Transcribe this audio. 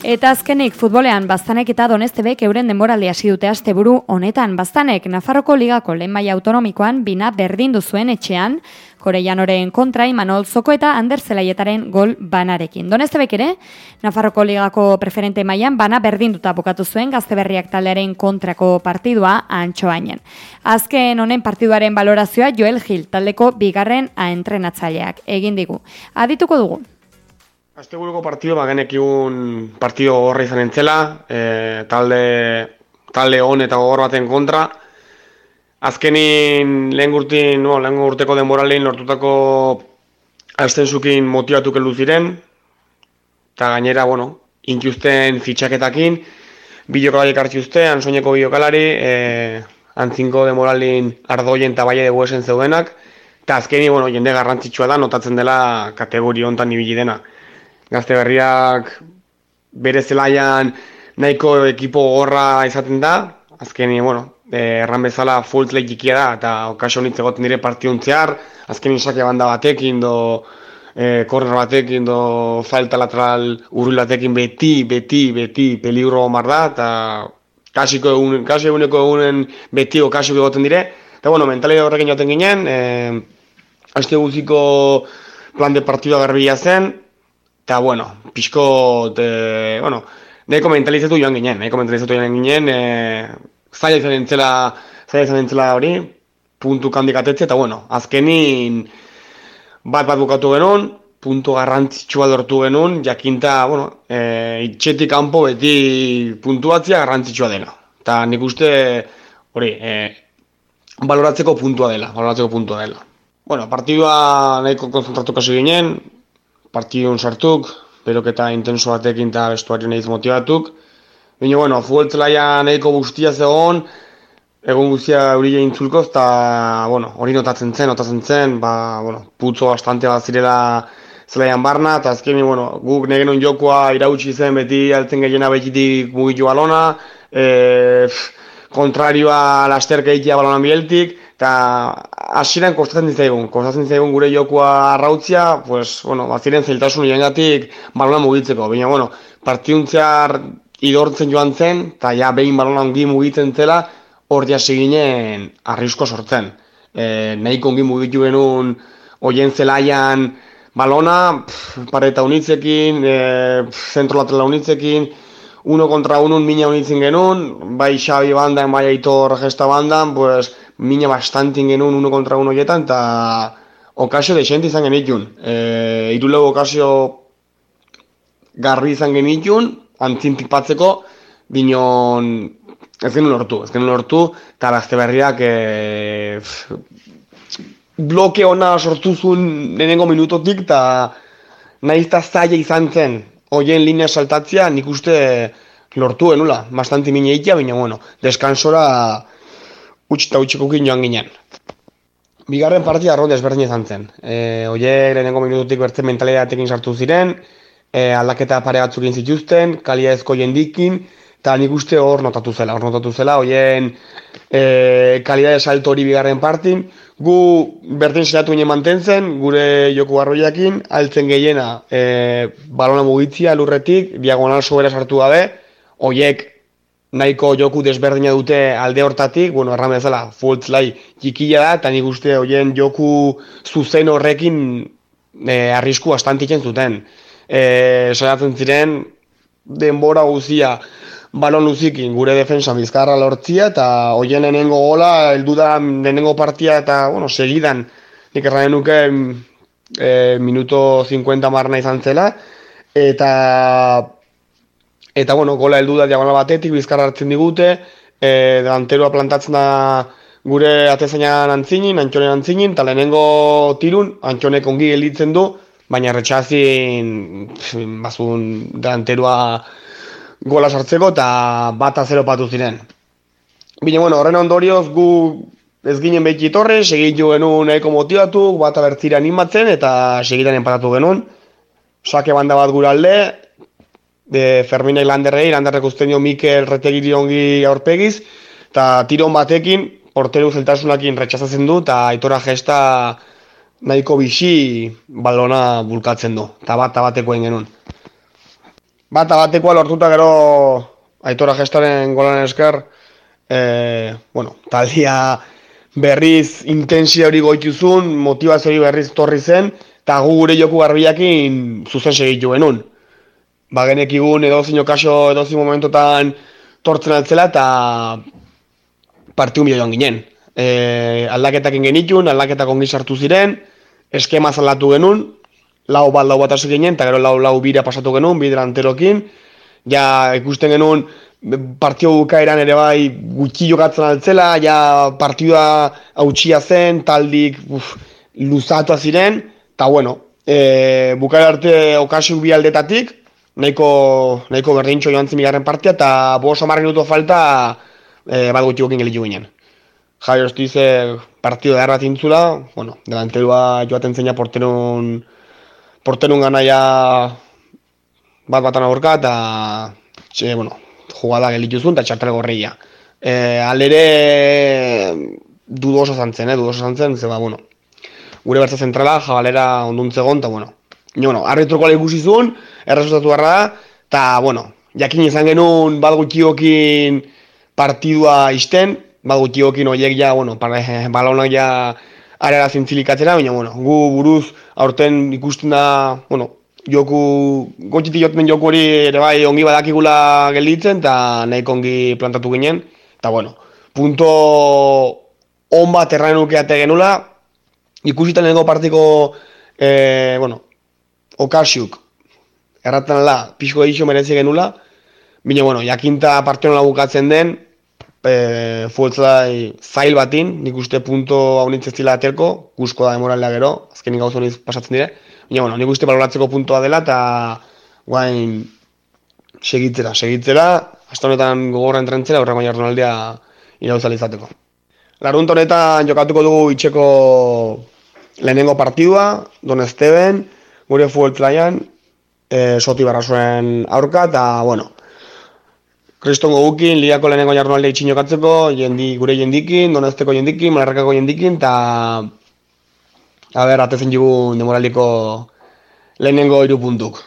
Eta azkenik futbolean Baztanek eta Donestebek euren denboraldi hasi dute asteburu honetan Baztanek Nafarroko ligako lehen autonomikoan bina berdin zuen etxean Koreianoren kontra Imanol Zoko eta Ander Zelaietaren gol banarekin. Donestebek ere Nafarroko ligako preferente mailan bana berdinduta bukatu zuen Gazteberriak taldearen kontrako partidua antxoainen. Azken honen partiduaren balorazioa Joel Gil taldeko bigarren a entrenatzaileak egin digu. Adituko dugu. Azte buruko partido, ba, genekiun partido horra izan entzela, e, talde, talde hon eta gogor baten kontra. Azkenin lehen gurtin, no, lehen gurteko denboralein lortutako astenzukin motibatu keldu ziren, eta gainera, bueno, inkiusten fitxaketakin, bideokalari hartzi uste, ansoineko bideokalari, e, antzinko denboralein ardoien eta baile dugu zeudenak, eta azkeni, bueno, jende garrantzitsua da, notatzen dela kategori hontan ibili dena gazte berriak bere zelaian nahiko ekipo gorra izaten da, azkeni, bueno, eh, erran bezala full jikia da, eta okasio honitz egoten dire partiuntzear, azkeni sake banda batekin, do e, korner batekin, do falta lateral urri batekin, beti, beti, beti, peligro omar da, eta kasiko egun, kasiko eguneko egunen beti okasio egoten dire, eta bueno, mentalidea horrekin joten ginen, e, Aste guziko plan de partida garbila zen, Eta, bueno, pixko, de, bueno, nahi komentalizatu joan ginen, nahi komentalizatu joan ginen, e, zaila izan entzela, zaila izan entzela hori, puntu kandikatetze, eta, bueno, azkenin bat bat bukatu genuen, puntu garrantzitsua lortu genuen, jakinta, bueno, e, itxetik kanpo beti puntuatzia garrantzitsua dela. Eta nik uste, hori, e, baloratzeko puntua dela, baloratzeko puntua dela. Bueno, partidua nahiko konzentratu kasu ginen, partidun sartuk, beroketa intenso batekin eta bestuari nahiz motibatuk. Baina, bueno, fueltzelaia nahiko guztia zegoen, egun guztia eurile intzulkoz, eta, bueno, hori notatzen zen, notatzen zen, ba, bueno, putzo bastante bat zirela zelaian barna, eta azkeni, bueno, guk negenun jokoa irautsi zen beti altzen gehiena behitik mugitu balona, e, kontrarioa lasterka egitea balona bieltik, eta hasieran kostatzen ditzaigun, kostatzen ditzaigun gure jokoa arrautzia, pues, bueno, baziren zeltasun jengatik balona mugitzeko, baina, bueno, partiuntzear idortzen joan zen, eta ja behin balona ongi mugitzen zela, hor jasi ginen arrisko sortzen. E, nahiko ongi mugitu genuen oien zelaian balona, pareta unitzekin, e, zentro laterala unitzekin, uno kontra unun mina unitzen genuen, bai Xabi bandan, bai Aitor gesta bandan, pues, mina bastantin genuen uno kontra uno jetan, eta okasio de izan genitun. E, Irulego okasio garri izan genitun, antzintik patzeko, binon ez genuen lortu, ez genuen lortu, eta bazte berriak e, bloke ona sortu zuen nenengo minutotik, eta nahiz eta zaila izan zen, hoien linea saltatzea, nik uste lortu enula, bastanti mine ikia, baina bueno, deskansora utx eta utxiko joan ginen. Bigarren partia arro desberdin izan zen. E, oie, lehenengo minututik bertzen mentalidatekin sartu ziren, e, aldaketa pare batzuk zituzten, kalia ezko jendikin, eta nik uste hor notatu zela, hor notatu zela, oien e, kalia salto hori bigarren partin, gu berdin zelatu ginen mantentzen, gure joku barroiakin, altzen gehiena e, balona mugitzia lurretik, diagonal sobera sartu gabe, oiek nahiko joku desberdina dute alde hortatik, bueno, erran bezala, fultzlai txikia da, eta nik uste hoien joku zuzen horrekin e, arrisku astantiken zuten. E, Soiatzen ziren, denbora guzia balon luzikin gure defensa bizkarra lortzia, eta hoien enengo gola, eldu da denengo partia, eta, bueno, segidan, nik erran nuke e, minuto 50 marna izan zela, eta Eta, bueno, gola heldu da diagonal batetik, bizkarra hartzen digute, e, delanteroa plantatzen da gure atezainan antzinin, antxonen antzinin, eta lehenengo tirun, antxonek ongi gelditzen du, baina retxazin, bazun, delanteroa gola sartzeko, eta bat azero patu ziren. Bine, bueno, horren ondorioz, gu ez ginen behiti torre, segitu genuen eko motibatu, bat abertzira animatzen, eta segitan enpatatu genuen. Sake banda bat gure alde, de Fermina Ilanderrei, Ilanderrek usten dio Mikel Retegiri ongi aurpegiz, eta tiron batekin, porteru zeltasunakin retxazatzen du, eta aitora gesta nahiko bixi balona bulkatzen du, eta bat, batekoen genuen. Bata batekoa lortuta gero aitora gestaren golan esker, e, bueno, taldia berriz intensia hori goituzun, motivazio hori berriz torri zen, eta gu gure joku garbiakin zuzen segitu genuen. Ba genekigun edo zin okaso edo zin momentotan tortzen altzela eta partiu mila joan ginen. E, aldaketak genitun, aldaketak ongi sartu ziren, eskema zalatu genuen, lau bat lau bat hasi ginen, eta gero lau lau bira pasatu genuen, bidera anterokin, ja ikusten genuen partio bukaeran ere bai gutxi jokatzen altzela, ja partidua hautsia zen, taldik uf, luzatu ziren, eta bueno, e, bukaer arte okasio bi aldetatik, nahiko, nahiko berdintxo joan zimigarren partia, eta bo oso minuto falta e, bat gutxi gokin gelitu ginen. Javier Ostize partido de bat intzula, bueno, delanterua joaten zeina porterun, porterun gana bat batan aurka, eta, txe, bueno, jugada gelitu zuen, eta txartel gorreia. E, alere, dudoso zantzen, eh, dudoso zantzen, zeba, bueno, gure bertza zentrala, jabalera onduntzegon, eta, bueno, Ni, bueno, arbitruko ala ikusi zuen, erresultatu garra da, eta, bueno, jakin izan genuen bat partidua izten, bat gutxiokin oiek ja, bueno, balonak ja arera zintzilikatzera, baina, bueno, gu buruz aurten ikusten da, bueno, joku, gotxiti joten joku hori ere bai ongi badakigula gelditzen, eta nahi ongi plantatu ginen, eta bueno, punto on bat erraen ukeate genula, ikusitan lehenko partiko, e, bueno, okasiuk, erraten ala, pixko egixo merezi genula, Bine, bueno, jakinta partionen bukatzen den, e, fuetzai zail batin, nik uste punto hau nintzen zila aterko, guzko da demoralea gero, azkenik gauzo pasatzen dire, Baina, bueno, nik uste baloratzeko puntua dela, eta guain segitzera, segitzera, hasta honetan gogorra entrentzera, horrengo jardunaldea irauzal izateko. Larunt honetan jokatuko dugu itxeko lehenengo partidua, Don Esteban, gure fuel traian, e, soti barrazuen aurka, eta, bueno, Kriston gogukin, liako lehenengo jardunaldea itxin jokatzeko, jendi, gure jendikin, Don Esteko jendikin, Malarrakako jendikin, eta A ber, atezen jugu demoraliko lehenengo iru puntuk.